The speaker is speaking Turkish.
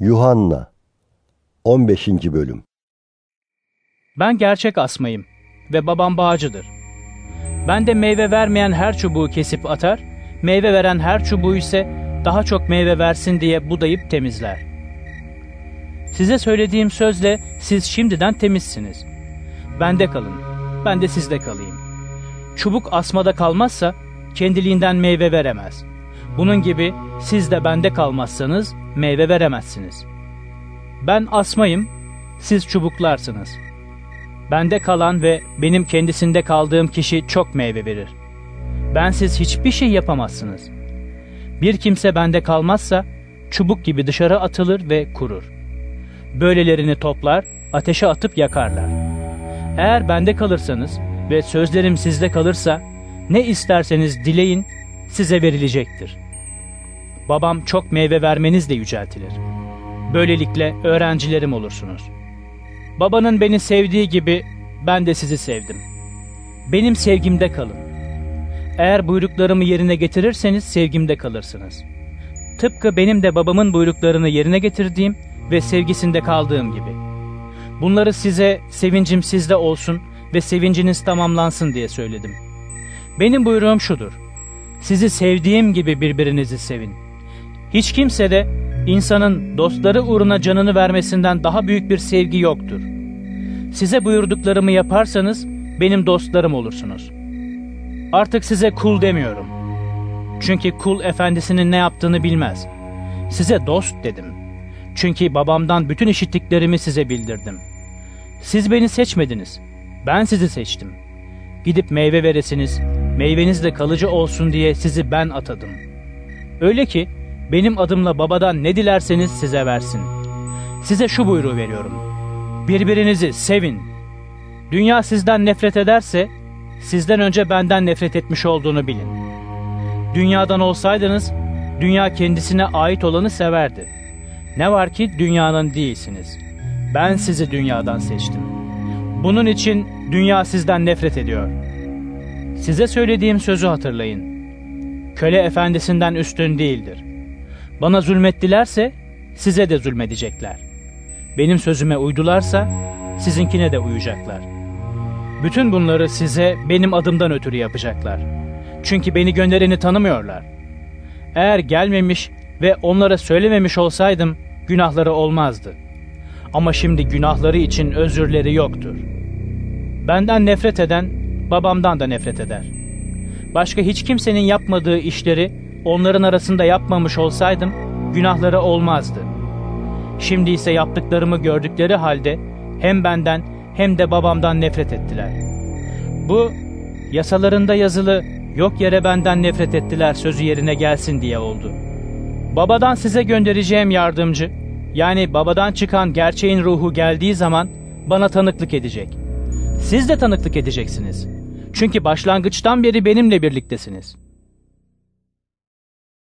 Yuhanna 15. Bölüm Ben gerçek asmayım ve babam bağcıdır. Ben de meyve vermeyen her çubuğu kesip atar, meyve veren her çubuğu ise daha çok meyve versin diye budayıp temizler. Size söylediğim sözle siz şimdiden temizsiniz. Bende kalın, ben de sizde kalayım. Çubuk asmada kalmazsa kendiliğinden meyve veremez. Bunun gibi siz de bende kalmazsanız meyve veremezsiniz. Ben asmayım, siz çubuklarsınız. Bende kalan ve benim kendisinde kaldığım kişi çok meyve verir. Bensiz hiçbir şey yapamazsınız. Bir kimse bende kalmazsa çubuk gibi dışarı atılır ve kurur. Böylelerini toplar, ateşe atıp yakarlar. Eğer bende kalırsanız ve sözlerim sizde kalırsa ne isterseniz dileyin size verilecektir. Babam çok meyve vermenizle yüceltilir. Böylelikle öğrencilerim olursunuz. Babanın beni sevdiği gibi ben de sizi sevdim. Benim sevgimde kalın. Eğer buyruklarımı yerine getirirseniz sevgimde kalırsınız. Tıpkı benim de babamın buyruklarını yerine getirdiğim ve sevgisinde kaldığım gibi. Bunları size sevincim sizde olsun ve sevinciniz tamamlansın diye söyledim. Benim buyruğum şudur. Sizi sevdiğim gibi birbirinizi sevin. Hiç kimse de insanın dostları uğruna canını vermesinden daha büyük bir sevgi yoktur. Size buyurduklarımı yaparsanız benim dostlarım olursunuz. Artık size kul demiyorum. Çünkü kul efendisinin ne yaptığını bilmez. Size dost dedim. Çünkü babamdan bütün işittiklerimi size bildirdim. Siz beni seçmediniz. Ben sizi seçtim. Gidip meyve veresiniz, meyveniz de kalıcı olsun diye sizi ben atadım. Öyle ki benim adımla babadan ne dilerseniz size versin. Size şu buyruğu veriyorum. Birbirinizi sevin. Dünya sizden nefret ederse, sizden önce benden nefret etmiş olduğunu bilin. Dünyadan olsaydınız, dünya kendisine ait olanı severdi. Ne var ki dünyanın değilsiniz. Ben sizi dünyadan seçtim. Bunun için dünya sizden nefret ediyor. Size söylediğim sözü hatırlayın. Köle efendisinden üstün değildir. Bana zulmettilerse size de zulmedecekler. Benim sözüme uydularsa sizinkine de uyacaklar. Bütün bunları size benim adımdan ötürü yapacaklar. Çünkü beni göndereni tanımıyorlar. Eğer gelmemiş ve onlara söylememiş olsaydım günahları olmazdı. Ama şimdi günahları için özürleri yoktur. Benden nefret eden babamdan da nefret eder. Başka hiç kimsenin yapmadığı işleri onların arasında yapmamış olsaydım günahları olmazdı. Şimdi ise yaptıklarımı gördükleri halde hem benden hem de babamdan nefret ettiler. Bu yasalarında yazılı yok yere benden nefret ettiler sözü yerine gelsin diye oldu. Babadan size göndereceğim yardımcı, yani babadan çıkan gerçeğin ruhu geldiği zaman bana tanıklık edecek. Siz de tanıklık edeceksiniz. Çünkü başlangıçtan beri benimle birliktesiniz.''